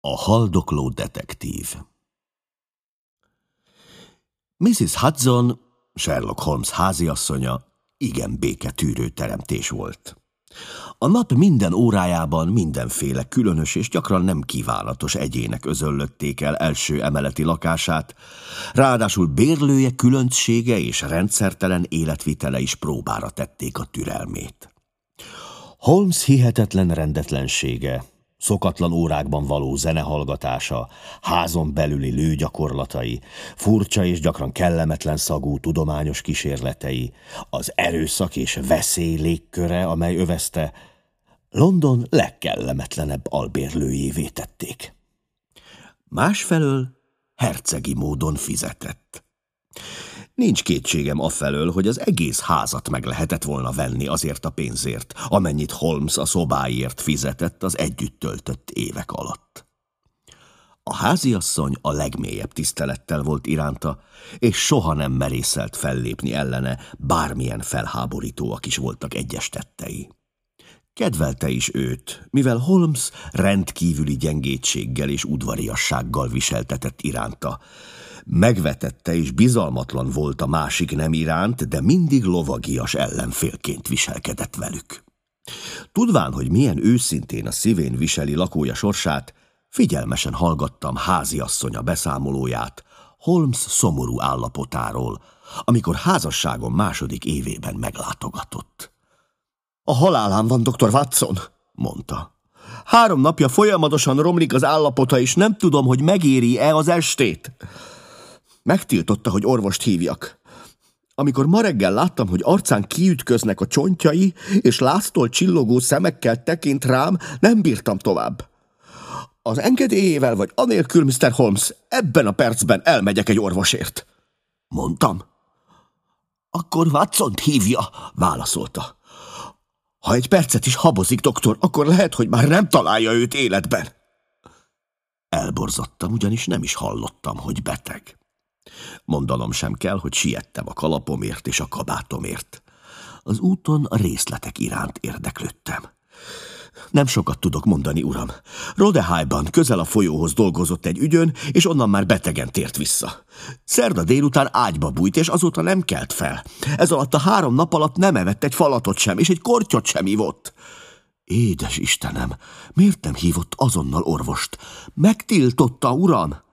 A haldokló detektív Mrs. Hudson, Sherlock Holmes háziasszonya, igen béketűrő teremtés volt. A nap minden órájában mindenféle különös és gyakran nem kívánatos egyének özöllötték el első emeleti lakását, ráadásul bérlője különbsége és rendszertelen életvitele is próbára tették a türelmét. Holmes hihetetlen rendetlensége, szokatlan órákban való zenehallgatása, házon belüli lőgyakorlatai, furcsa és gyakran kellemetlen szagú tudományos kísérletei, az erőszak és veszély légköre, amely övezte, London legkellemetlenebb albérlőjévé tették. Másfelől hercegi módon fizetett. Nincs kétségem afelől, hogy az egész házat meg lehetett volna venni azért a pénzért, amennyit Holmes a szobáért fizetett az együtt töltött évek alatt. A háziasszony a legmélyebb tisztelettel volt iránta, és soha nem merészelt fellépni ellene, bármilyen felháborítóak is voltak egyes tettei. Kedvelte is őt, mivel Holmes rendkívüli gyengétséggel és udvariassággal viseltetett iránta, Megvetette és bizalmatlan volt a másik nem iránt, de mindig lovagias ellenfélként viselkedett velük. Tudván, hogy milyen őszintén a szívén viseli lakója sorsát, figyelmesen hallgattam háziasszonya beszámolóját Holmes szomorú állapotáról, amikor házasságom második évében meglátogatott. A halálán van, dr. Watson, mondta. Három napja folyamatosan romlik az állapota, és nem tudom, hogy megéri-e az estét. Megtiltotta, hogy orvost hívjak. Amikor ma reggel láttam, hogy arcán kiütköznek a csontjai, és láztól csillogó szemekkel tekint rám, nem bírtam tovább. Az engedélyével vagy anélkül, Mr. Holmes, ebben a percben elmegyek egy orvosért. Mondtam. Akkor watson hívja, válaszolta. Ha egy percet is habozik, doktor, akkor lehet, hogy már nem találja őt életben. Elborzottam, ugyanis nem is hallottam, hogy beteg. Mondanom sem kell, hogy siettem a kalapomért és a kabátomért. Az úton a részletek iránt érdeklődtem. Nem sokat tudok mondani, uram. Rodehájban, közel a folyóhoz dolgozott egy ügyön, és onnan már betegen tért vissza. Szerda délután ágyba bújt, és azóta nem kelt fel. Ez alatt a három nap alatt nem evett egy falatot sem, és egy kortyot sem ivott. Édes Istenem, miért nem hívott azonnal orvost? Megtiltotta, uram!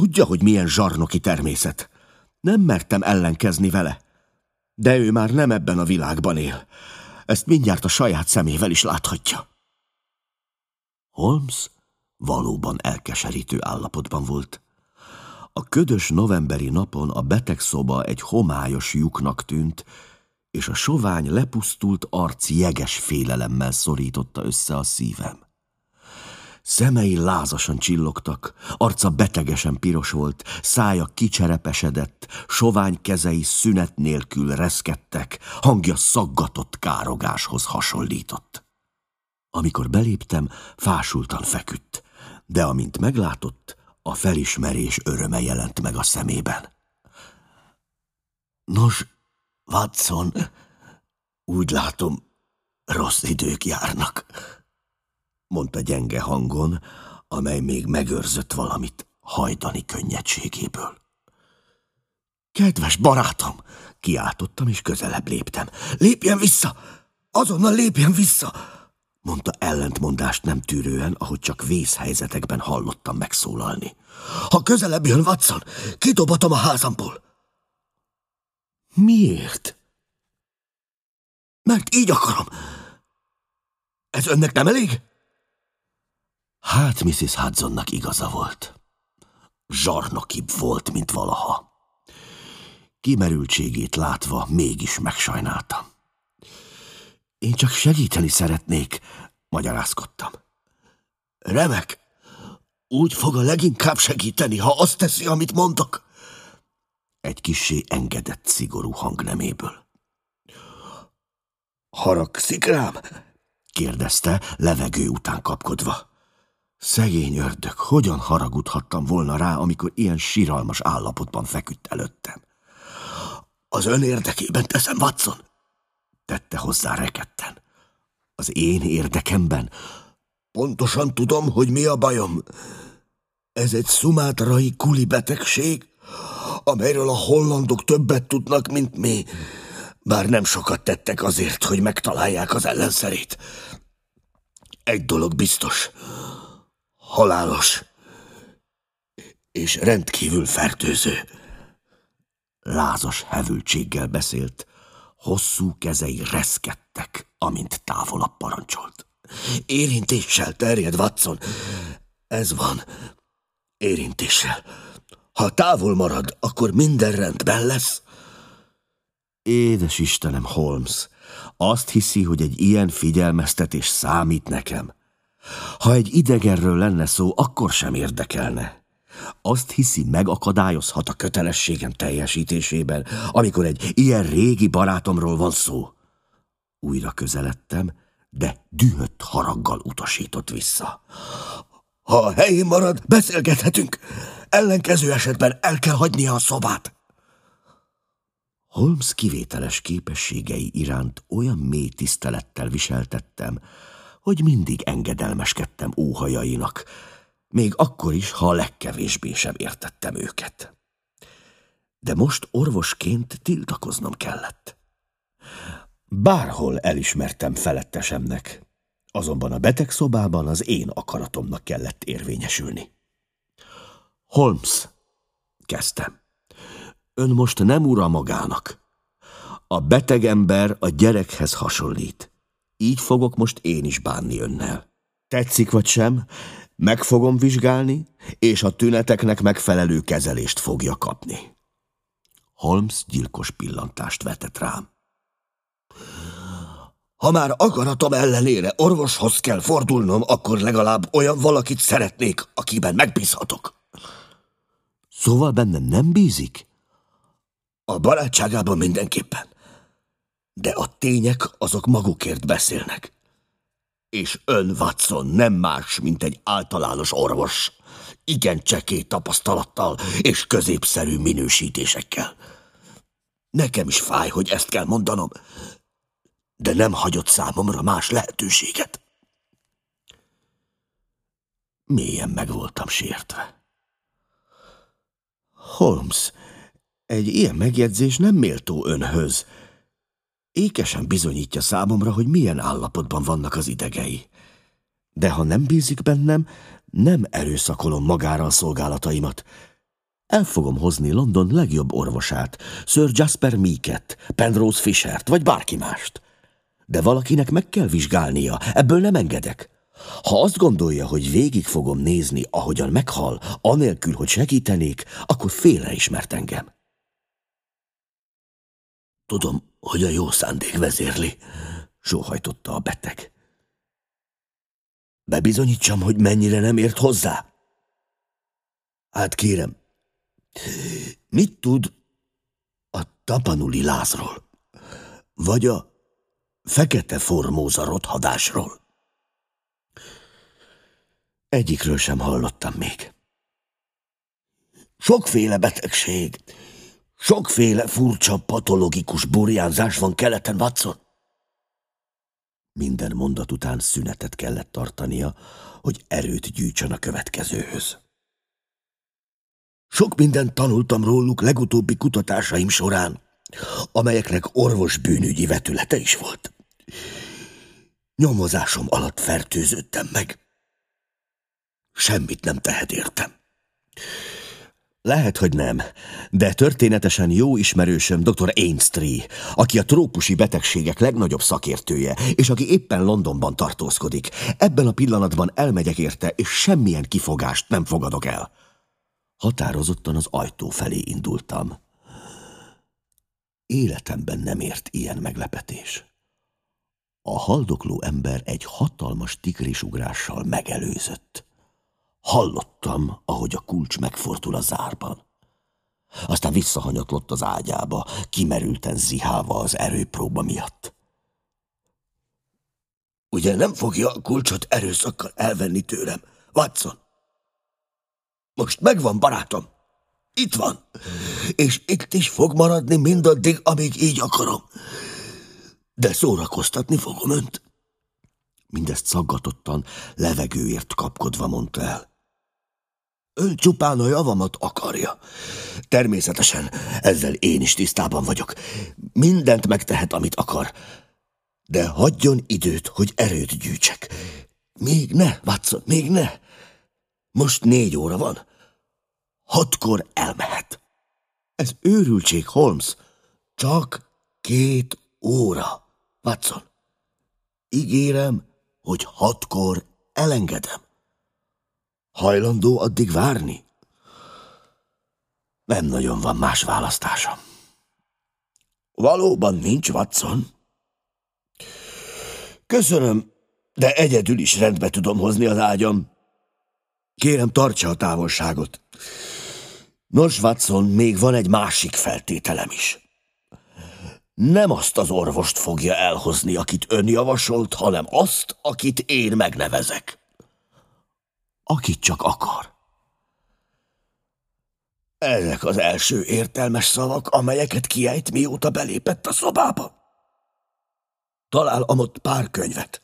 Tudja, hogy milyen zsarnoki természet. Nem mertem ellenkezni vele. De ő már nem ebben a világban él. Ezt mindjárt a saját szemével is láthatja. Holmes valóban elkeserítő állapotban volt. A ködös novemberi napon a betegszoba egy homályos lyuknak tűnt, és a sovány lepusztult arc jeges félelemmel szorította össze a szívem. Szemei lázasan csillogtak, arca betegesen piros volt, szája kicserepesedett, sovány kezei szünet nélkül reszkedtek, hangja szaggatott károgáshoz hasonlított. Amikor beléptem, fásultan feküdt, de amint meglátott, a felismerés öröme jelent meg a szemében. Nos, Watson, úgy látom, rossz idők járnak mondta gyenge hangon, amely még megőrzött valamit hajdani könnyedségéből. Kedves barátom! Kiáltottam, és közelebb léptem. Lépjen vissza! Azonnal lépjen vissza! mondta ellentmondást nem tűrően, ahogy csak vészhelyzetekben hallottam megszólalni. Ha közelebb jön Watson, kidobatom a házamból. Miért? Mert így akarom. Ez önnek nem elég? Hát Mrs. Hudsonnak igaza volt. Zsarnokibb volt, mint valaha. Kimerültségét látva mégis megsajnáltam. Én csak segíteni szeretnék, magyarázkodtam. Remek, úgy fog a leginkább segíteni, ha azt teszi, amit mondok. Egy kisé engedett szigorú hangneméből. Haragszik rám? kérdezte, levegő után kapkodva. Szegény ördög, hogyan haragudhattam volna rá, amikor ilyen síralmas állapotban feküdt előttem? Az ön érdekében teszem, Watson? Tette hozzá reketten. Az én érdekemben? Pontosan tudom, hogy mi a bajom. Ez egy szumátrai kuli betegség, amelyről a hollandok többet tudnak, mint mi, bár nem sokat tettek azért, hogy megtalálják az ellenszerét. Egy dolog biztos, halálos és rendkívül fertőző. Lázas hevültséggel beszélt, hosszú kezei reszkedtek, amint távolabb parancsolt. Érintéssel terjed, Watson. Ez van. Érintéssel. Ha távol marad, akkor minden rendben lesz. Édes Istenem, Holmes, azt hiszi, hogy egy ilyen figyelmeztetés számít nekem. Ha egy idegenről lenne szó, akkor sem érdekelne. Azt hiszi, megakadályozhat a kötelességem teljesítésében, amikor egy ilyen régi barátomról van szó. Újra közeledtem, de dühött haraggal utasított vissza. Ha a helyén marad, beszélgethetünk. Ellenkező esetben el kell hagynia a szobát. Holmes kivételes képességei iránt olyan mély tisztelettel viseltettem, hogy mindig engedelmeskedtem óhajainak, még akkor is, ha a legkevésbé sem értettem őket. De most orvosként tiltakoznom kellett. Bárhol elismertem felettesemnek, azonban a betegszobában az én akaratomnak kellett érvényesülni. Holmes, kezdtem. Ön most nem ura magának. A beteg ember a gyerekhez hasonlít. Így fogok most én is bánni önnel. Tetszik vagy sem, meg fogom vizsgálni, és a tüneteknek megfelelő kezelést fogja kapni. Holmes gyilkos pillantást vetett rám. Ha már akaratom ellenére orvoshoz kell fordulnom, akkor legalább olyan valakit szeretnék, akiben megbízhatok. Szóval bennem nem bízik? A barátságában mindenképpen. De a tények azok magukért beszélnek. És ön, Watson, nem más, mint egy általános orvos. Igen csekély tapasztalattal és középszerű minősítésekkel. Nekem is fáj, hogy ezt kell mondanom, de nem hagyott számomra más lehetőséget. Mélyen meg voltam sértve. Holmes, egy ilyen megjegyzés nem méltó önhöz. Ékesen bizonyítja számomra, hogy milyen állapotban vannak az idegei. De ha nem bízik bennem, nem erőszakolom magára a szolgálataimat. El fogom hozni London legjobb orvosát, Sir Jasper Meeket, Penrose Fishert, vagy bárki mást. De valakinek meg kell vizsgálnia, ebből nem engedek. Ha azt gondolja, hogy végig fogom nézni, ahogyan meghal, anélkül, hogy segítenék, akkor félreismert engem. Tudom, hogy a jó szándék vezérli, sóhajtotta a beteg. Bebizonyítsam, hogy mennyire nem ért hozzá. Hát kérem, mit tud a tapanuli lázról? Vagy a fekete formóza rothadásról? Egyikről sem hallottam még. Sokféle betegség, Sokféle furcsa patologikus burjánzás van keleten, Watson. Minden mondat után szünetet kellett tartania, hogy erőt gyűjtsön a következőhöz. Sok mindent tanultam róluk legutóbbi kutatásaim során, amelyeknek orvosbűnügyi vetülete is volt. Nyomozásom alatt fertőződtem meg. Semmit nem tehet értem. Lehet, hogy nem, de történetesen jó ismerősöm dr. Ainstree, aki a trópusi betegségek legnagyobb szakértője, és aki éppen Londonban tartózkodik. Ebben a pillanatban elmegyek érte, és semmilyen kifogást nem fogadok el. Határozottan az ajtó felé indultam. Életemben nem ért ilyen meglepetés. A haldokló ember egy hatalmas tigrisugrással megelőzött. Hallottam, ahogy a kulcs megfordul a zárban. Aztán visszahanyatlott az ágyába, kimerülten zihálva az erőpróba miatt. Ugye nem fogja a kulcsot erőszakkal elvenni tőlem, Watson? Most megvan, barátom. Itt van. És itt is fog maradni mindaddig, amíg így akarom. De szórakoztatni fogom önt. Mindezt szaggatottan, levegőért kapkodva mondta el. Ön csupán a javamat akarja. Természetesen ezzel én is tisztában vagyok. Mindent megtehet, amit akar. De hagyjon időt, hogy erőt gyűjtsek. Még ne, Watson, még ne. Most négy óra van. Hatkor elmehet. Ez őrültség, Holmes. Csak két óra, Watson. Ígérem, hogy hatkor elengedem. Hajlandó addig várni? Nem nagyon van más választása. Valóban nincs, Watson? Köszönöm, de egyedül is rendbe tudom hozni az ágyam. Kérem, tartsa a távolságot. Nos, Watson, még van egy másik feltételem is. Nem azt az orvost fogja elhozni, akit ön javasolt, hanem azt, akit én megnevezek. Akit csak akar. Ezek az első értelmes szavak, amelyeket kiejt, mióta belépett a szobába. Talál amott pár könyvet.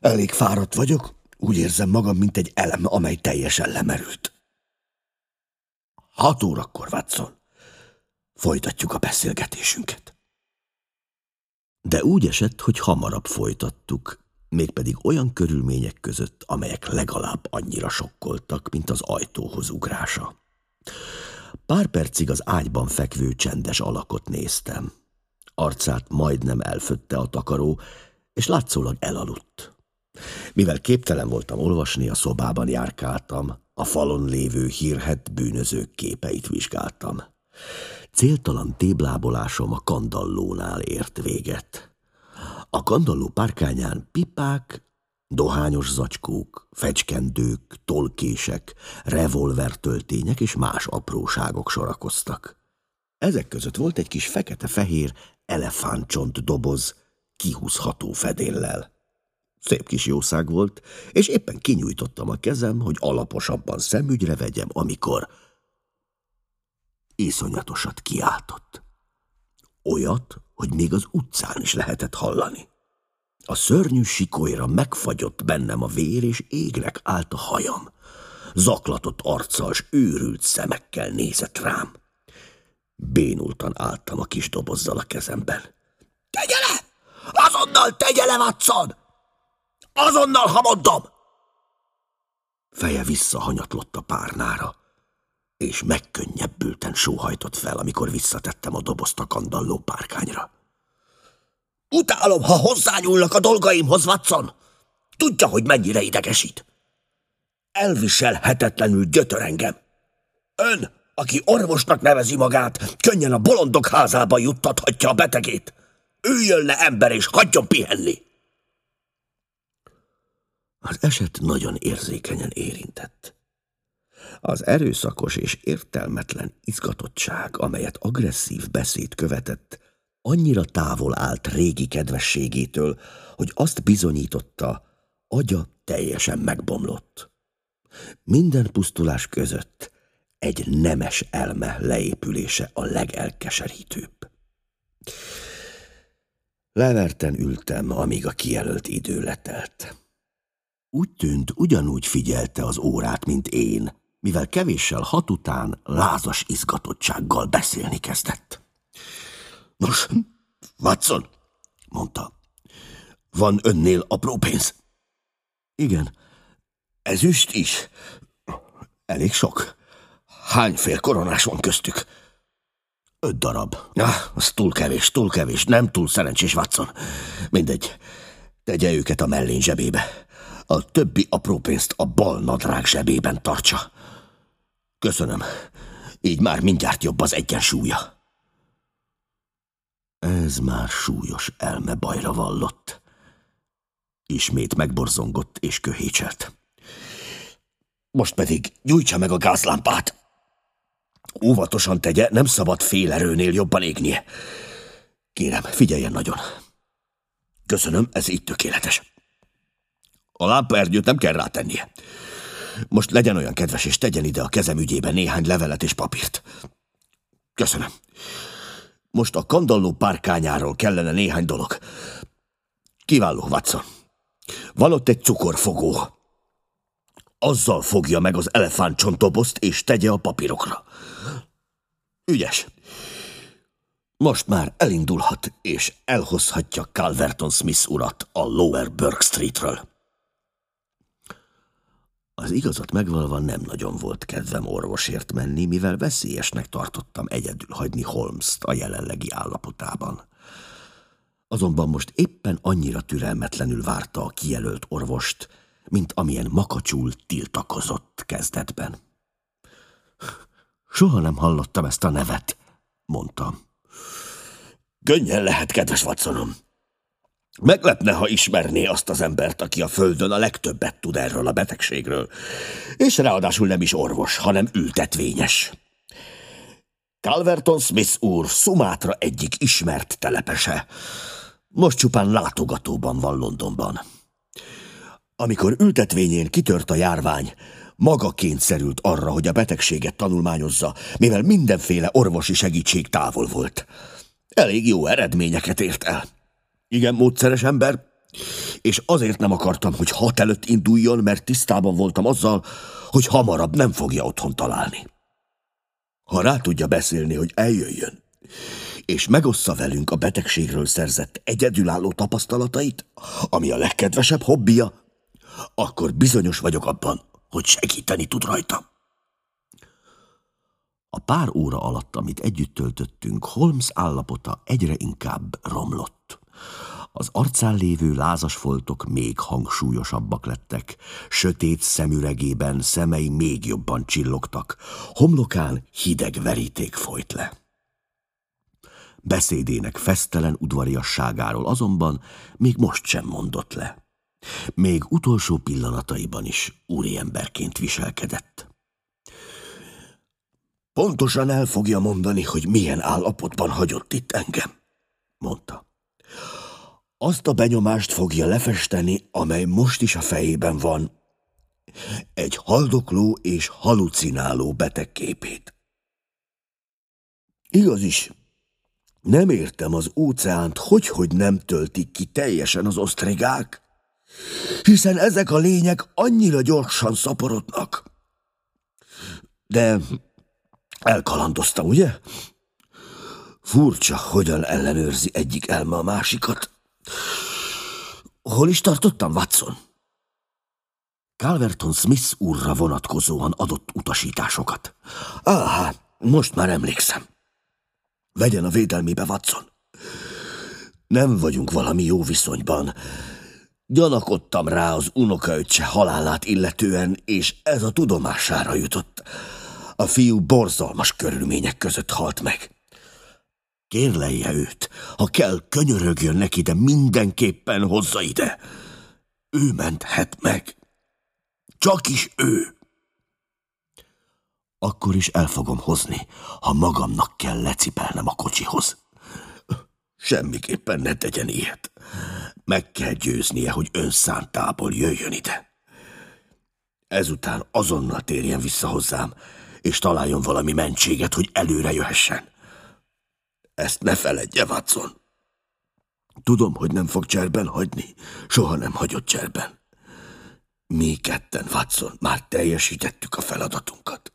Elég fáradt vagyok, úgy érzem magam, mint egy elem, amely teljesen lemerült. Hat órakor, Watson. Folytatjuk a beszélgetésünket. De úgy esett, hogy hamarabb folytattuk, mégpedig olyan körülmények között, amelyek legalább annyira sokkoltak, mint az ajtóhoz ugrása. Pár percig az ágyban fekvő csendes alakot néztem. Arcát majdnem elfötte a takaró, és látszólag elaludt. Mivel képtelen voltam olvasni, a szobában járkáltam, a falon lévő hírhet bűnözők képeit vizsgáltam. Céltalan téblábolásom a kandallónál ért véget. A kandalló párkányán pipák, dohányos zacskók, fecskendők, tolkések, revolvertöltények és más apróságok sorakoztak. Ezek között volt egy kis fekete-fehér elefántcsont doboz, kihúzható fedéllel. Szép kis jószág volt, és éppen kinyújtottam a kezem, hogy alaposabban szemügyre vegyem, amikor iszonyatosat kiáltott. Olyat, hogy még az utcán is lehetett hallani. A szörnyű sikolyra megfagyott bennem a vér, és égnek állt a hajam. Zaklatott arccal s őrült szemekkel nézett rám. Bénultan álltam a kis dobozzal a kezemben. – Tegye le! Azonnal tegye le, Watson! Azonnal, ha mondom! Feje visszahanyatlott a párnára és megkönnyebbülten sóhajtott fel, amikor visszatettem a dobozt a kandalló párkányra. Utálom, ha hozzányúlnak a dolgaimhoz, Watson! Tudja, hogy mennyire idegesít. Elviselhetetlenül gyötör engem. Ön, aki orvosnak nevezi magát, könnyen a bolondok házába juttathatja a betegét. Üljön le ember, és hagyjon pihenni! Az eset nagyon érzékenyen érintett. Az erőszakos és értelmetlen izgatottság, amelyet agresszív beszéd követett, annyira távol állt régi kedvességétől, hogy azt bizonyította, agya teljesen megbomlott. Minden pusztulás között egy nemes elme leépülése a legelkeserítőbb. Leverten ültem, amíg a kijelölt idő letelt. Úgy tűnt, ugyanúgy figyelte az órát, mint én, mivel kevéssel hat után lázas izgatottsággal beszélni kezdett. Nos, Watson, mondta, van önnél apró pénz? Igen. Ezüst is? Elég sok. Hány fél koronás van köztük? Öt darab. Ja, az túl kevés, túl kevés, nem túl szerencsés, Watson. Mindegy, tegye őket a mellén zsebébe. A többi apró pénzt a bal nadrág zsebében tartsa. Köszönöm. Így már mindjárt jobb az egyensúlya. Ez már súlyos elme bajra vallott. Ismét megborzongott és köhécselt. Most pedig gyújtsa meg a gázlámpát. Óvatosan tegye, nem szabad félerőnél jobban égnie. Kérem, figyeljen nagyon. Köszönöm, ez így tökéletes. A lámpaernyőt nem kell rátennie. Most legyen olyan kedves, és tegyen ide a kezem ügyében néhány levelet és papírt. Köszönöm. Most a kandalló párkányáról kellene néhány dolog. Kiváló, Watson. Van ott egy cukorfogó. Azzal fogja meg az elefántcsontobozt, és tegye a papírokra. Ügyes. Most már elindulhat, és elhozhatja Calverton Smith urat a Lower Burke Streetről. Az igazat megvalva nem nagyon volt kedvem orvosért menni, mivel veszélyesnek tartottam egyedül hagyni Holmes-t a jelenlegi állapotában. Azonban most éppen annyira türelmetlenül várta a kijelölt orvost, mint amilyen makacsul tiltakozott kezdetben. Soha nem hallottam ezt a nevet, mondtam. Könnyen lehet, kedves Watsonom. Meglepne, ha ismerné azt az embert, aki a földön a legtöbbet tud erről a betegségről, és ráadásul nem is orvos, hanem ültetvényes. Calverton Smith úr Sumatra egyik ismert telepese. Most csupán látogatóban van Londonban. Amikor ültetvényén kitört a járvány, maga kényszerült arra, hogy a betegséget tanulmányozza, mivel mindenféle orvosi segítség távol volt. Elég jó eredményeket ért el. Igen, módszeres ember, és azért nem akartam, hogy hat előtt induljon, mert tisztában voltam azzal, hogy hamarabb nem fogja otthon találni. Ha rá tudja beszélni, hogy eljöjjön, és megossza velünk a betegségről szerzett egyedülálló tapasztalatait, ami a legkedvesebb hobbija, akkor bizonyos vagyok abban, hogy segíteni tud rajta. A pár óra alatt, amit együtt töltöttünk, Holmes állapota egyre inkább romlott. Az arcán lévő lázas foltok még hangsúlyosabbak lettek, sötét szemüregében szemei még jobban csillogtak, homlokán hideg veríték folyt le. Beszédének fesztelen udvariasságáról azonban még most sem mondott le. Még utolsó pillanataiban is úriemberként viselkedett. Pontosan el fogja mondani, hogy milyen állapotban hagyott itt engem, mondta. Azt a benyomást fogja lefesteni, amely most is a fejében van, egy haldokló és halucináló beteg képét. Igaz is, nem értem az óceánt, hogy, hogy nem töltik ki teljesen az osztrigák, hiszen ezek a lények annyira gyorsan szaporodnak. De elkalandoztam, ugye? Furcsa, hogyan ellenőrzi egyik elme a másikat. Hol is tartottam, Watson? Calverton Smith úrra vonatkozóan adott utasításokat. Ah, most már emlékszem. Vegyen a védelmébe, Watson. Nem vagyunk valami jó viszonyban. Gyanakodtam rá az unokaöccse halálát illetően, és ez a tudomására jutott. A fiú borzalmas körülmények között halt meg. Kérlelje őt, ha kell, könyörögjön neki, de mindenképpen hozza ide. Ő menthet meg. Csak is ő. Akkor is el fogom hozni, ha magamnak kell lecipelnem a kocsihoz. Semmiképpen ne tegyen ilyet. Meg kell győznie, hogy önszántából jöjjön ide. Ezután azonnal térjen vissza hozzám, és találjon valami mentséget, hogy előre jöhessen. Ezt ne feledje, Watson. Tudom, hogy nem fog cserben hagyni. Soha nem hagyott cserben. Mi ketten, Watson, már teljesítettük a feladatunkat.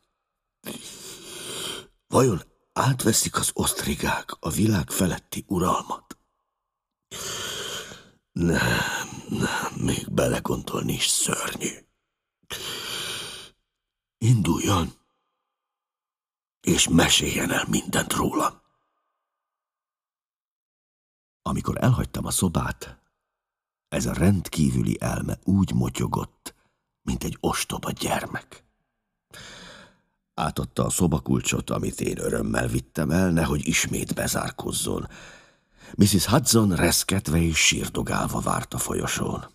Vajon átveszik az osztrigák a világ feletti uralmat? Nem, nem, még belegondolni is szörnyű. Induljon, és meséljen el mindent rólam. Amikor elhagytam a szobát, ez a rendkívüli elme úgy motyogott, mint egy ostoba gyermek. Átadta a szobakulcsot, amit én örömmel vittem el, nehogy ismét bezárkozzon. Mrs. Hudson reszketve és sírdogálva várt a folyosón.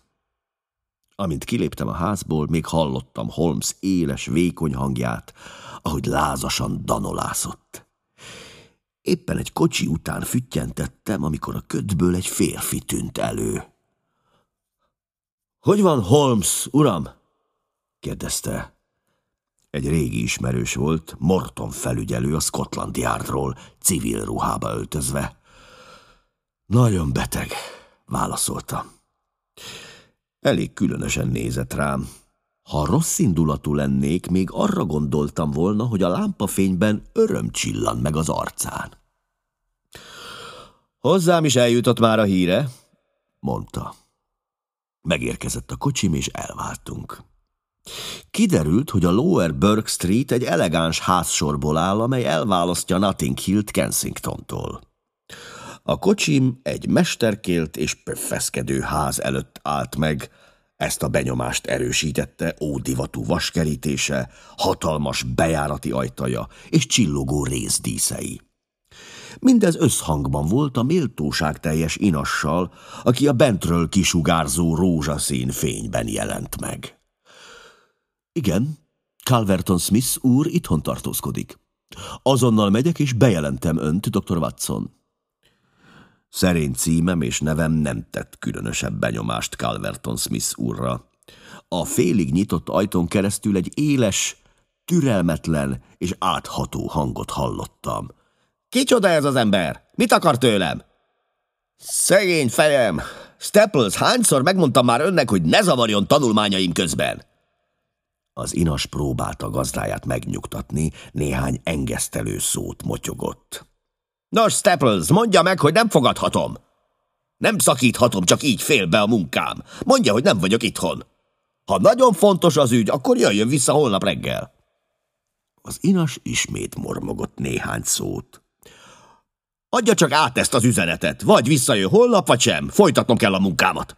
Amint kiléptem a házból, még hallottam Holmes éles, vékony hangját, ahogy lázasan danolászott. Éppen egy kocsi után füttyentettem, amikor a ködből egy férfi tűnt elő. – Hogy van Holmes, uram? – kérdezte. Egy régi ismerős volt, Morton felügyelő a Scotland Yardról, civil ruhába öltözve. – Nagyon beteg – válaszoltam. Elég különösen nézett rám. Ha rossz indulatú lennék, még arra gondoltam volna, hogy a lámpafényben öröm csillan meg az arcán. Hozzám is eljutott már a híre, mondta. Megérkezett a kocsim, és elváltunk. Kiderült, hogy a Lower Burke Street egy elegáns házsorból áll, amely elválasztja Notting Hill-t Kensingtontól. A kocsim egy mesterkélt és pöffeszkedő ház előtt állt meg, ezt a benyomást erősítette ódivatú vaskerítése, hatalmas bejárati ajtaja és csillogó részdíszei. Mindez összhangban volt a méltóság teljes inassal, aki a bentről kisugárzó rózsaszín fényben jelent meg. Igen, Calverton Smith úr itthon tartózkodik. Azonnal megyek és bejelentem önt, dr. Watson. Szerény címem és nevem nem tett különösebb benyomást Calverton Smith úrra. A félig nyitott ajtón keresztül egy éles, türelmetlen és átható hangot hallottam. Kicsoda ez az ember? Mit akar tőlem? Szegény fejem! Staples, hányszor megmondtam már önnek, hogy ne zavarjon tanulmányaim közben? Az inas próbálta gazdáját megnyugtatni, néhány engesztelő szót motyogott. Nos, Staples, mondja meg, hogy nem fogadhatom. Nem szakíthatom csak így félbe a munkám. Mondja, hogy nem vagyok itthon. Ha nagyon fontos az ügy, akkor jöjjön vissza holnap reggel. Az inas ismét mormogott néhány szót. Adja csak át ezt az üzenetet, vagy visszajön holnap, vagy sem. Folytatnom kell a munkámat.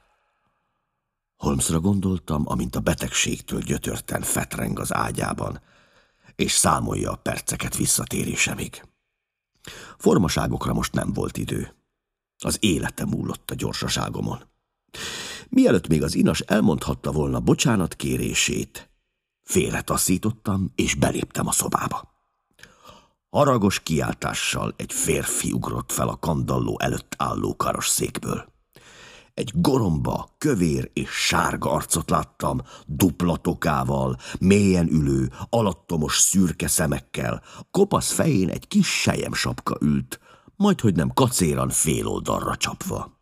Holmesra gondoltam, amint a betegségtől gyötörten fetreng az ágyában, és számolja a perceket visszatérésemig. Formaságokra most nem volt idő. Az élete múlott a gyorsaságomon. Mielőtt még az inas elmondhatta volna bocsánat kérését, félretaszítottam, és beléptem a szobába. Haragos kiáltással egy férfi ugrott fel a kandalló előtt álló karosszékből. Egy goromba, kövér és sárga arcot láttam, dupla tokával, mélyen ülő, alattomos szürke szemekkel, kopasz fején egy kis sejem sapka ült, majd hogy nem kacéran fél oldalra csapva.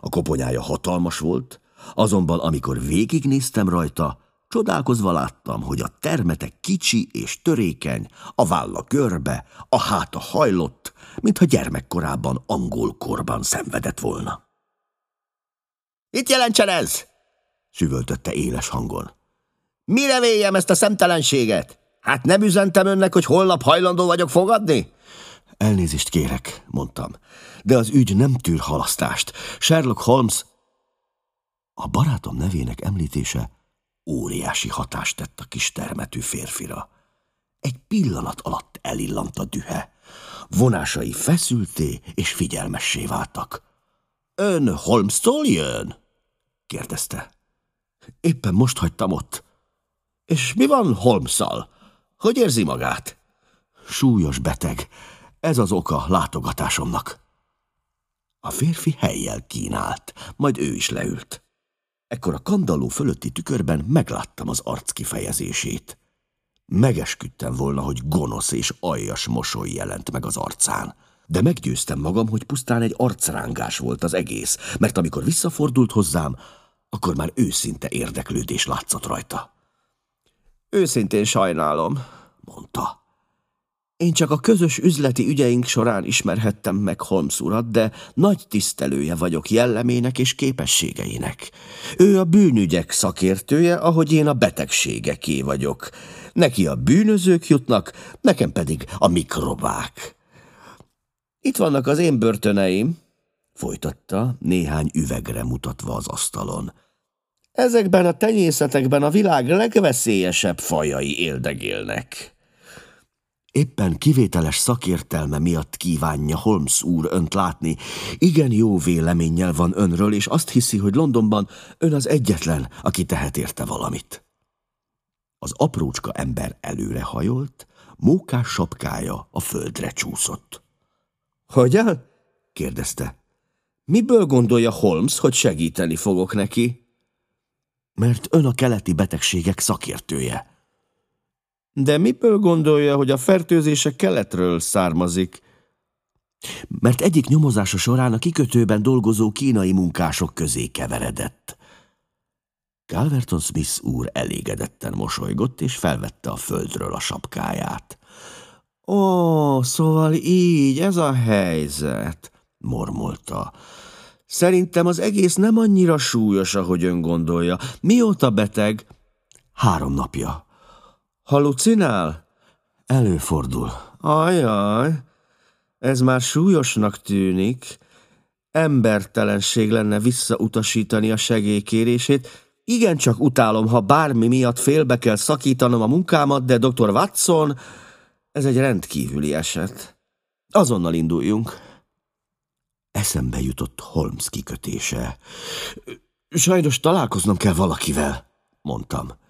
A koponyája hatalmas volt, azonban amikor végignéztem rajta, csodálkozva láttam, hogy a termete kicsi és törékeny, a válla görbe, a háta hajlott, mintha gyermekkorában angol korban szenvedett volna. Mit jelentsen ez? süvöltötte éles hangon. Mire véljem ezt a szemtelenséget? Hát nem üzentem önnek, hogy holnap hajlandó vagyok fogadni? Elnézést kérek, mondtam, de az ügy nem tűr halasztást. Sherlock Holmes... A barátom nevének említése óriási hatást tett a kis termetű férfira. Egy pillanat alatt elillant a dühe. Vonásai feszülté és figyelmessé váltak. Ön Holmes-tól jön? kérdezte. Éppen most hagytam ott. És mi van Holmesszal? Hogy érzi magát? Súlyos beteg. Ez az oka látogatásomnak. A férfi helyjel kínált, majd ő is leült. Ekkor a kandalló fölötti tükörben megláttam az arc kifejezését. Megesküdtem volna, hogy gonosz és aljas mosoly jelent meg az arcán de meggyőztem magam, hogy pusztán egy arcrángás volt az egész, mert amikor visszafordult hozzám, akkor már őszinte érdeklődés látszott rajta. Őszintén sajnálom, mondta. Én csak a közös üzleti ügyeink során ismerhettem meg Holmes urat, de nagy tisztelője vagyok jellemének és képességeinek. Ő a bűnügyek szakértője, ahogy én a betegségeké vagyok. Neki a bűnözők jutnak, nekem pedig a mikrobák. Itt vannak az én börtöneim, folytatta, néhány üvegre mutatva az asztalon. Ezekben a tenyészetekben a világ legveszélyesebb fajai éldegélnek. Éppen kivételes szakértelme miatt kívánja Holmes úr önt látni. Igen jó véleménnyel van önről, és azt hiszi, hogy Londonban ön az egyetlen, aki tehet érte valamit. Az aprócska ember előre hajolt, mókás sapkája a földre csúszott. Hogyan? kérdezte. Miből gondolja Holmes, hogy segíteni fogok neki? Mert ön a keleti betegségek szakértője. De miből gondolja, hogy a fertőzése keletről származik? Mert egyik nyomozása során a kikötőben dolgozó kínai munkások közé keveredett. Calverton Smith úr elégedetten mosolygott, és felvette a földről a sapkáját. Ó, szóval így, ez a helyzet, mormolta. Szerintem az egész nem annyira súlyos, ahogy ön gondolja. Mióta beteg? Három napja. Halucinál? Előfordul. Ajaj, ez már súlyosnak tűnik. Embertelenség lenne visszautasítani a segélykérését, Igencsak utálom, ha bármi miatt félbe kell szakítanom a munkámat, de dr. Watson, ez egy rendkívüli eset. Azonnal induljunk. Eszembe jutott Holmes kikötése. Sajnos találkoznom kell valakivel, mondtam.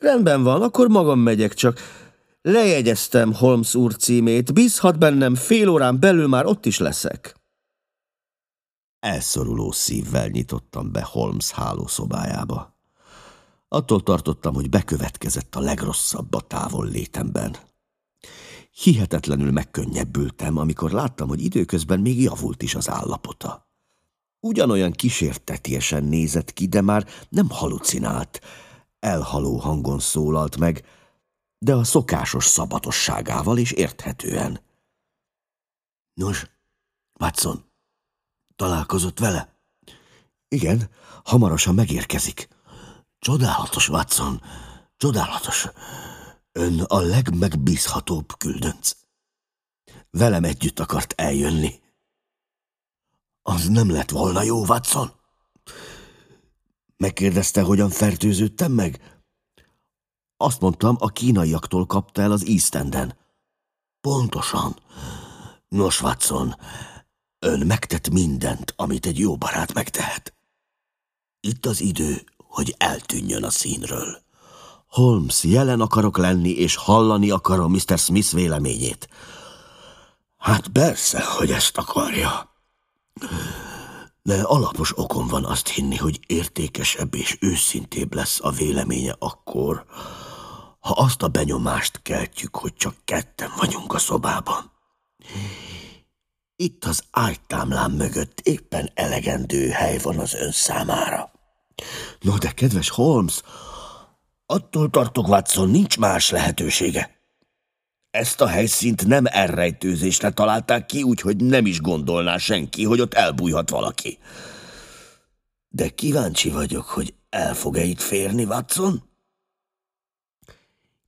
Rendben van, akkor magam megyek, csak lejegyeztem Holmes úr címét, bízhat bennem, fél órán belül már ott is leszek. Elszoruló szívvel nyitottam be Holmes hálószobájába. Attól tartottam, hogy bekövetkezett a legrosszabb a távol létemben. Hihetetlenül megkönnyebbültem, amikor láttam, hogy időközben még javult is az állapota. Ugyanolyan kísértetiesen nézett ki, de már nem halucinált. Elhaló hangon szólalt meg, de a szokásos szabatosságával és érthetően. Nos, Watson, találkozott vele? Igen, hamarosan megérkezik. Csodálatos, Watson, csodálatos. Ön a legmegbízhatóbb küldönc. Velem együtt akart eljönni. Az nem lett volna jó, Watson? Megkérdezte, hogyan fertőződtem meg? Azt mondtam, a kínaiaktól kapta el az East Enden. Pontosan. Nos, Watson, ön megtett mindent, amit egy jó barát megtehet. Itt az idő, hogy eltűnjön a színről. Holmes, jelen akarok lenni, és hallani akarom Mr. Smith véleményét. Hát persze, hogy ezt akarja. De alapos okom van azt hinni, hogy értékesebb és őszintébb lesz a véleménye akkor, ha azt a benyomást keltjük, hogy csak ketten vagyunk a szobában. Itt az ágytámlán mögött éppen elegendő hely van az ön számára. No, de kedves Holmes, attól tartok, Watson, nincs más lehetősége. Ezt a helyszínt nem elrejtőzésre találták ki, úgyhogy nem is gondolná senki, hogy ott elbújhat valaki. De kíváncsi vagyok, hogy el fog-e itt férni, Watson?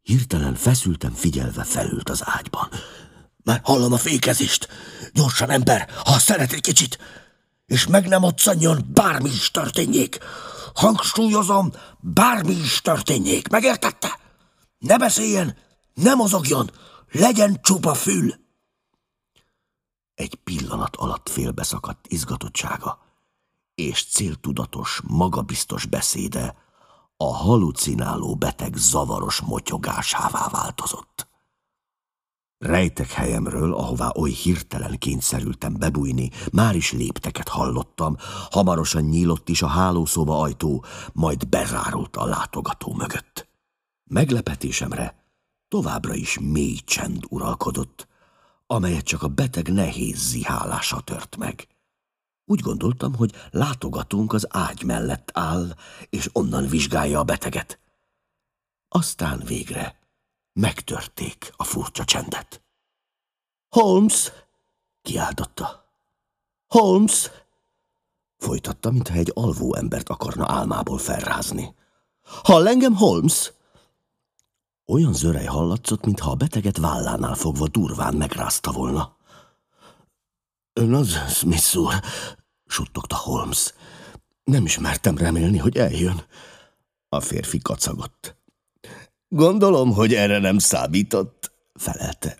Hirtelen feszültem figyelve felült az ágyban. Már hallom a fékezést. Gyorsan, ember, ha szeret egy kicsit, és meg nem otszanjon, bármi is történjék. Hangsúlyozom, bármi is történjék, megértette? Ne beszéljen, ne mozogjon, legyen csupa fül. Egy pillanat alatt félbeszakadt izgatottsága, és céltudatos, magabiztos beszéde a halucináló beteg zavaros motyogásává változott. Rejtek helyemről, ahová oly hirtelen kényszerültem bebújni, már is lépteket hallottam, hamarosan nyílott is a hálószoba ajtó, majd bezárult a látogató mögött. Meglepetésemre továbbra is mély csend uralkodott, amelyet csak a beteg nehéz zihálása tört meg. Úgy gondoltam, hogy látogatónk az ágy mellett áll, és onnan vizsgálja a beteget. Aztán végre Megtörték a furcsa csendet. Holmes! kiáltotta. Holmes! Folytatta, mintha egy alvó embert akarna álmából felrázni. Hall engem, Holmes? Olyan zörej hallatszott, mintha a beteget vállánál fogva durván megrázta volna. Ön az, Smith úr, suttogta Holmes. Nem ismertem remélni, hogy eljön. A férfi kacagott. Gondolom, hogy erre nem számított, felelte.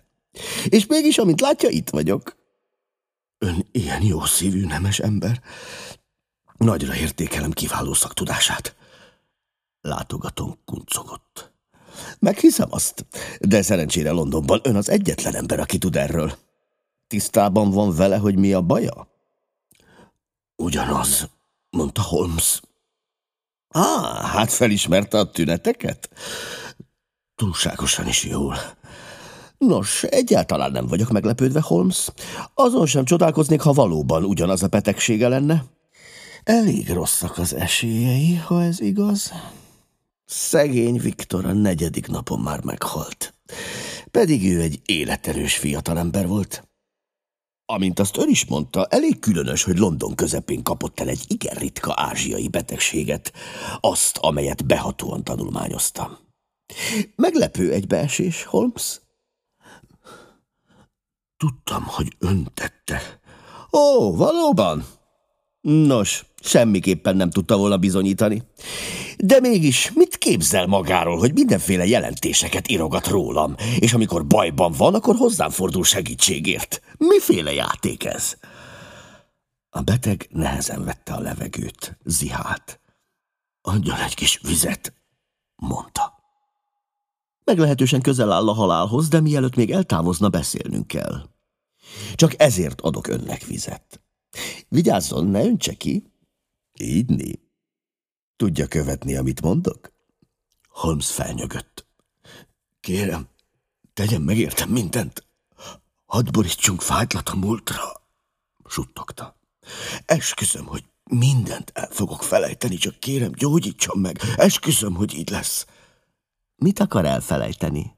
És mégis, amint látja, itt vagyok. Ön ilyen jó szívű, nemes ember. Nagyra értékelem kiváló szaktudását. Látogatom kuncogott. Meghiszem azt, de szerencsére Londonban ön az egyetlen ember, aki tud erről. Tisztában van vele, hogy mi a baja? Ugyanaz, mondta Holmes. Á, hát felismerte a tüneteket? Túlságosan is jól. Nos, egyáltalán nem vagyok meglepődve, Holmes. Azon sem csodálkoznék, ha valóban ugyanaz a betegsége lenne. Elég rosszak az esélyei, ha ez igaz. Szegény Viktor a negyedik napon már meghalt. Pedig ő egy életerős fiatalember volt. Amint azt ön is mondta, elég különös, hogy London közepén kapott el egy igen ritka ázsiai betegséget, azt, amelyet behatóan tanulmányoztam. Meglepő egybeesés, Holmes? Tudtam, hogy ön tette. Ó, valóban? Nos, semmiképpen nem tudta volna bizonyítani. De mégis mit képzel magáról, hogy mindenféle jelentéseket írogat rólam, és amikor bajban van, akkor hozzám fordul segítségért? Miféle játék ez? A beteg nehezen vette a levegőt, zihált. Adjon egy kis vizet, mondta. Meglehetősen közel áll a halálhoz, de mielőtt még eltávozna, beszélnünk kell. Csak ezért adok önnek vizet. Vigyázzon, ne öntse ki. Ídni. Tudja követni, amit mondok? Holmes felnyögött. Kérem, tegyen meg értem mindent. Hadd borítsunk fájtlat a múltra, suttogta. Esküszöm, hogy mindent el fogok felejteni, csak kérem, gyógyítson meg. Esküszöm, hogy így lesz. Mit akar elfelejteni?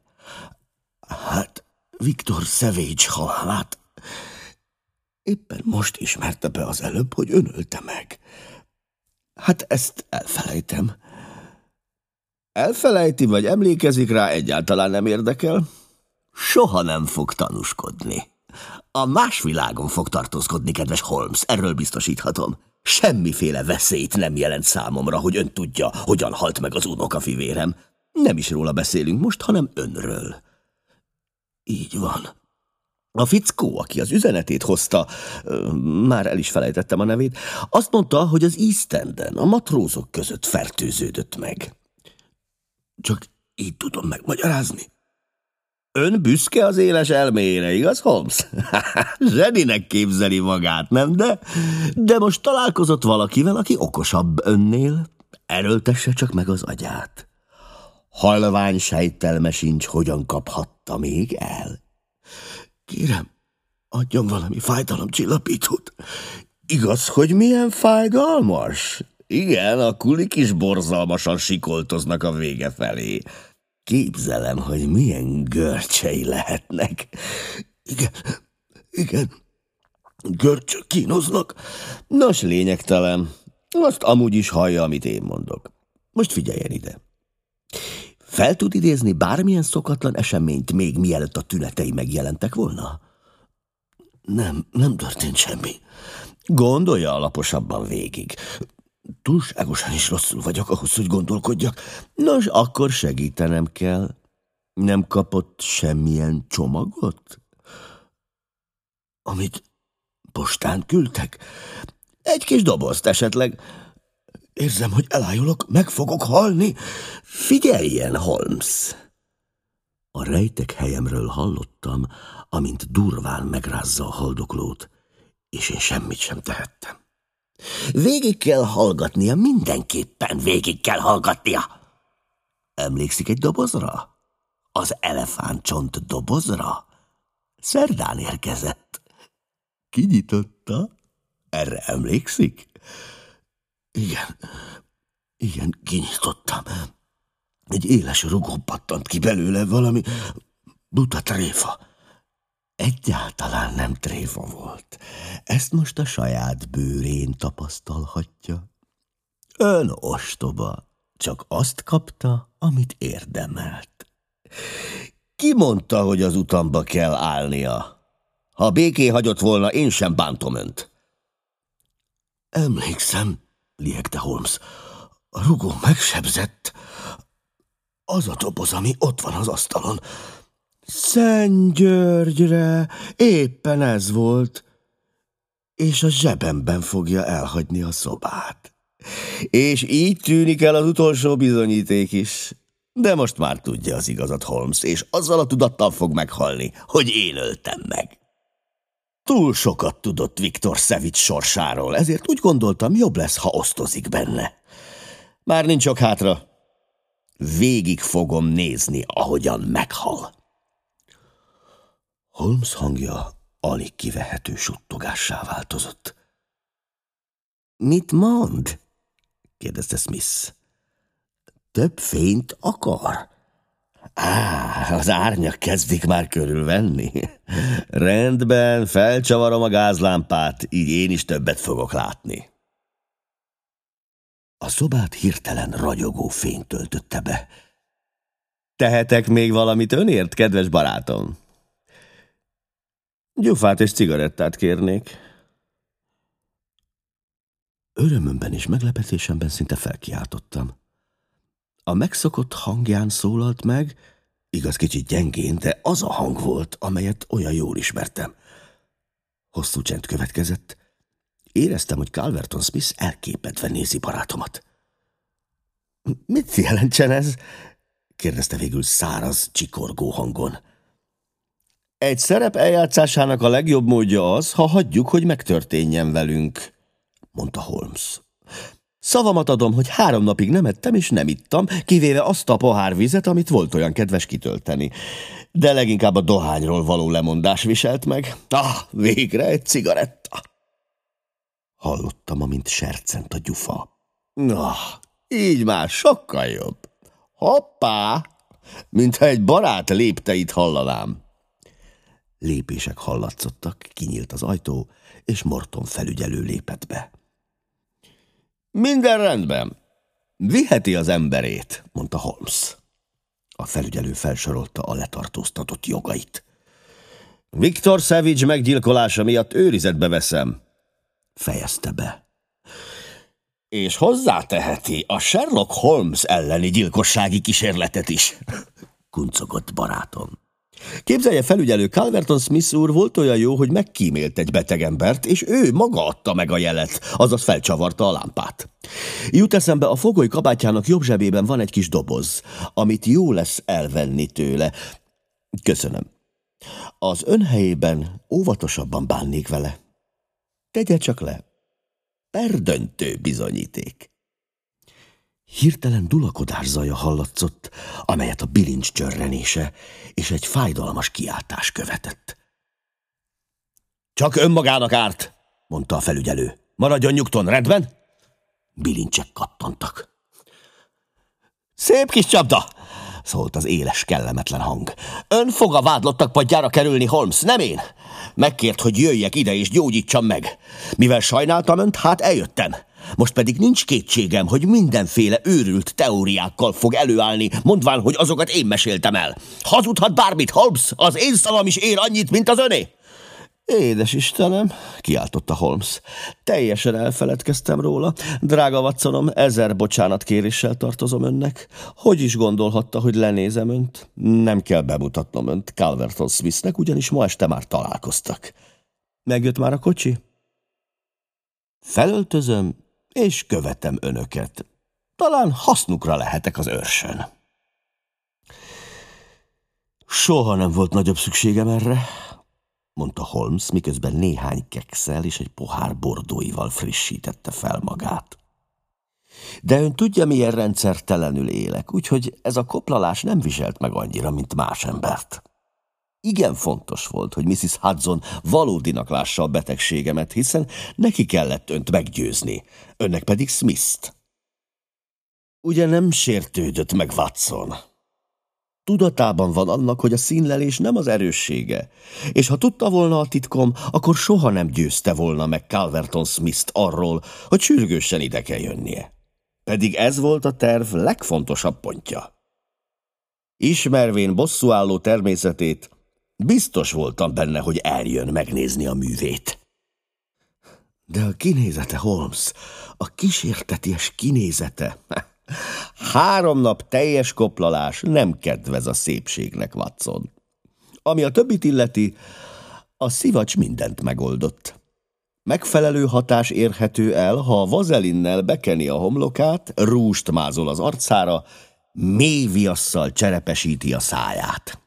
Hát, Viktor Szevécs halálát. Éppen most ismerte be az előbb, hogy ön ölte meg. Hát ezt elfelejtem. Elfelejti, vagy emlékezik rá, egyáltalán nem érdekel. Soha nem fog tanúskodni. A más világon fog tartózkodni, kedves Holmes, erről biztosíthatom. Semmiféle veszélyt nem jelent számomra, hogy ön tudja, hogyan halt meg az unokafivérem. Nem is róla beszélünk most, hanem önről. Így van. A fickó, aki az üzenetét hozta, már el is felejtettem a nevét, azt mondta, hogy az Eastenden, a matrózok között fertőződött meg. Csak így tudom megmagyarázni. Ön büszke az éles elméjére, igaz, Holmes? Zseninek képzeli magát, nem? De, de most találkozott valakivel, aki okosabb önnél. Erőltesse csak meg az agyát. Halvány sejtelme sincs, hogyan kaphatta még el. Kérem, adjon valami fájdalomcsillapítót. Igaz, hogy milyen fájdalmas? Igen, a kulik is borzalmasan sikoltoznak a vége felé. Képzelem, hogy milyen görcsei lehetnek. Igen, igen, görcsök kínoznak. Nos, lényegtelen. Azt amúgy is hallja, amit én mondok. Most figyeljen ide. Fel tud idézni bármilyen szokatlan eseményt még mielőtt a tünetei megjelentek volna? Nem, nem történt semmi. Gondolja alaposabban végig. Túlságosan is rosszul vagyok ahhoz, hogy gondolkodjak. Nos, akkor segítenem kell. Nem kapott semmilyen csomagot? Amit postán küldtek? Egy kis dobozt esetleg. Érzem, hogy elájulok, meg fogok halni. Figyeljen, Holmes! A rejtek helyemről hallottam, amint durván megrázza a haldoklót, és én semmit sem tehettem. Végig kell hallgatnia, mindenképpen végig kell hallgatnia. Emlékszik egy dobozra? Az elefántcsont dobozra? Szerdán érkezett. Kinyitotta? Erre emlékszik? Igen, igen, kinyitottam. Egy éles rugó pattant ki belőle valami buta tréfa. Egyáltalán nem tréfa volt. Ezt most a saját bőrén tapasztalhatja. Ön ostoba, csak azt kapta, amit érdemelt. Ki mondta, hogy az utamba kell állnia? Ha béké hagyott volna, én sem bántom önt. Emlékszem, liegte Holmes. A rugó megsebzett. Az a doboz, ami ott van az asztalon. Szent Györgyre, éppen ez volt. És a zsebemben fogja elhagyni a szobát. És így tűnik el az utolsó bizonyíték is. De most már tudja az igazat, Holmes, és azzal a tudattal fog meghalni, hogy én öltem meg. Túl sokat tudott Viktor Szevics sorsáról, ezért úgy gondoltam, jobb lesz, ha osztozik benne. Már nincs sok hátra. Végig fogom nézni, ahogyan meghal. Holmes hangja alig kivehető suttogássá változott. Mit mond? kérdezte Smith. Több fényt akar? Á, az árnyak kezdik már körülvenni. Rendben, felcsavarom a gázlámpát, így én is többet fogok látni. A szobát hirtelen ragyogó fény töltötte be. Tehetek még valamit önért, kedves barátom? Gyufát és cigarettát kérnék. Örömömben és meglepetésemben szinte felkiáltottam. A megszokott hangján szólalt meg, igaz kicsit gyengén, de az a hang volt, amelyet olyan jól ismertem. Hosszú csend következett. Éreztem, hogy Calverton Smith elképedve nézi barátomat. Mit jelentsen ez? kérdezte végül száraz, csikorgó hangon. Egy szerep eljátszásának a legjobb módja az, ha hagyjuk, hogy megtörténjen velünk, mondta Holmes. Szavamat adom, hogy három napig nem ettem és nem ittam, kivéve azt a pohár vizet, amit volt olyan kedves kitölteni. De leginkább a dohányról való lemondás viselt meg. Ah, végre egy cigaretta! Hallottam, amint sercent a gyufa. Ah, így már sokkal jobb. Hoppá! Mintha egy barát lépteit hallanám. Lépések hallatszottak, kinyílt az ajtó, és Morton felügyelő lépett be. Minden rendben. Viheti az emberét, mondta Holmes. A felügyelő felsorolta a letartóztatott jogait. Viktor Savage meggyilkolása miatt őrizetbe veszem, fejezte be. És hozzáteheti a Sherlock Holmes elleni gyilkossági kísérletet is, kuncogott barátom. Képzelje felügyelő, Calverton Smith úr volt olyan jó, hogy megkímélt egy betegembert, és ő maga adta meg a jelet, azaz felcsavarta a lámpát. Jut eszembe, a fogoly kabátjának jobb zsebében van egy kis doboz, amit jó lesz elvenni tőle. Köszönöm. Az ön helyében óvatosabban bánnék vele. Tegye csak le. Perdöntő bizonyíték. Hirtelen dulakodás zaja hallatszott, amelyet a bilincs csörrenése és egy fájdalmas kiáltás követett. Csak önmagának árt, mondta a felügyelő. Maradjon nyugton, rendben? Bilincsek kattantak. Szép kis csapda, szólt az éles, kellemetlen hang. Ön fog a vádlottak padjára kerülni, Holmes, nem én. Megkért, hogy jöjjek ide és gyógyítsam meg. Mivel sajnáltam önt, hát eljöttem. Most pedig nincs kétségem, hogy mindenféle őrült teóriákkal fog előállni, mondván, hogy azokat én meséltem el. Hazudhat bármit, Holmes, az én szavam is ér annyit, mint az öné. Édes Istenem, kiáltotta Holmes. Teljesen elfeledkeztem róla. Drága Watsonom, ezer bocsánat kéréssel tartozom önnek. Hogy is gondolhatta, hogy lenézem önt? Nem kell bemutatnom önt Calverton Smithnek, ugyanis ma este már találkoztak. Megjött már a kocsi? Felöltözöm, és követem önöket. Talán hasznukra lehetek az őrsön. Soha nem volt nagyobb szükségem erre, mondta Holmes, miközben néhány kekszel és egy pohár bordóival frissítette fel magát. De ön tudja, milyen rendszertelenül élek, úgyhogy ez a koplalás nem viselt meg annyira, mint más embert. Igen fontos volt, hogy Mrs. Hudson valódinak lássa a betegségemet, hiszen neki kellett önt meggyőzni, önnek pedig Smith-t. Ugye nem sértődött meg Watson? Tudatában van annak, hogy a színlelés nem az erőssége, és ha tudta volna a titkom, akkor soha nem győzte volna meg Calverton Smith-t arról, hogy sürgősen ide kell jönnie. Pedig ez volt a terv legfontosabb pontja. Ismervén bosszúálló természetét, Biztos voltam benne, hogy eljön megnézni a művét. De a kinézete, Holmes, a kísérteties kinézete. Három nap teljes koplalás nem kedvez a szépségnek, Watson. Ami a többit illeti, a szivacs mindent megoldott. Megfelelő hatás érhető el, ha vazelinnel bekeni a homlokát, rúst mázol az arcára, mély viasszal cserepesíti a száját.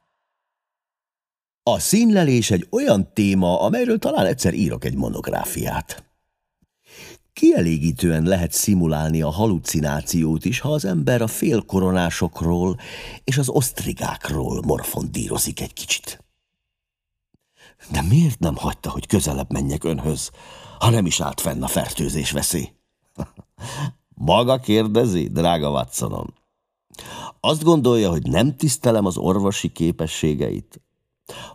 A színlelés egy olyan téma, amelyről talán egyszer írok egy monográfiát. Kielégítően lehet szimulálni a halucinációt is, ha az ember a félkoronásokról és az osztrigákról morfondírozik egy kicsit. De miért nem hagyta, hogy közelebb menjek önhöz, ha nem is állt fenn a fertőzés veszély? Maga kérdezi, drága Watsonom. Azt gondolja, hogy nem tisztelem az orvosi képességeit?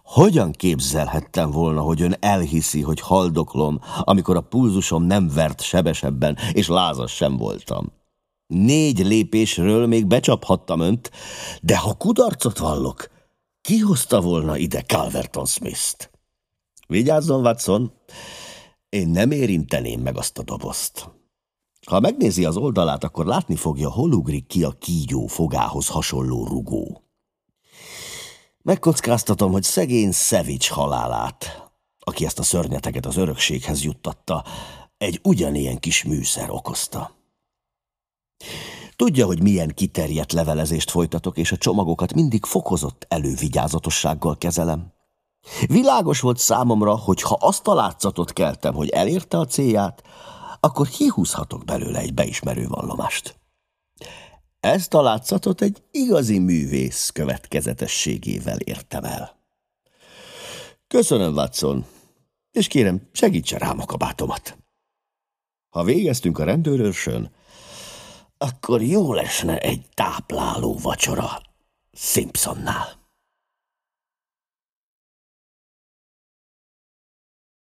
Hogyan képzelhettem volna, hogy ön elhiszi, hogy haldoklom, amikor a pulzusom nem vert sebesebben, és lázas sem voltam? Négy lépésről még becsaphattam önt, de ha kudarcot vallok, ki hozta volna ide Calverton Smith-t? Vigyázzon, Watson, én nem érinteném meg azt a dobozt. Ha megnézi az oldalát, akkor látni fogja, hol ugrik ki a kígyó fogához hasonló rugó. Megkockáztatom, hogy szegény Szevics halálát, aki ezt a szörnyeteket az örökséghez juttatta, egy ugyanilyen kis műszer okozta. Tudja, hogy milyen kiterjedt levelezést folytatok, és a csomagokat mindig fokozott elővigyázatossággal kezelem. Világos volt számomra, hogy ha azt a látszatot keltem, hogy elérte a célját, akkor kihúzhatok belőle egy beismerő vallomást. Ezt a látszatot egy igazi művész következetességével értem el. Köszönöm, Watson, és kérem, segítse rám a kabátomat. Ha végeztünk a rendőrőrsön, akkor jó lesne egy tápláló vacsora Simpsonnál.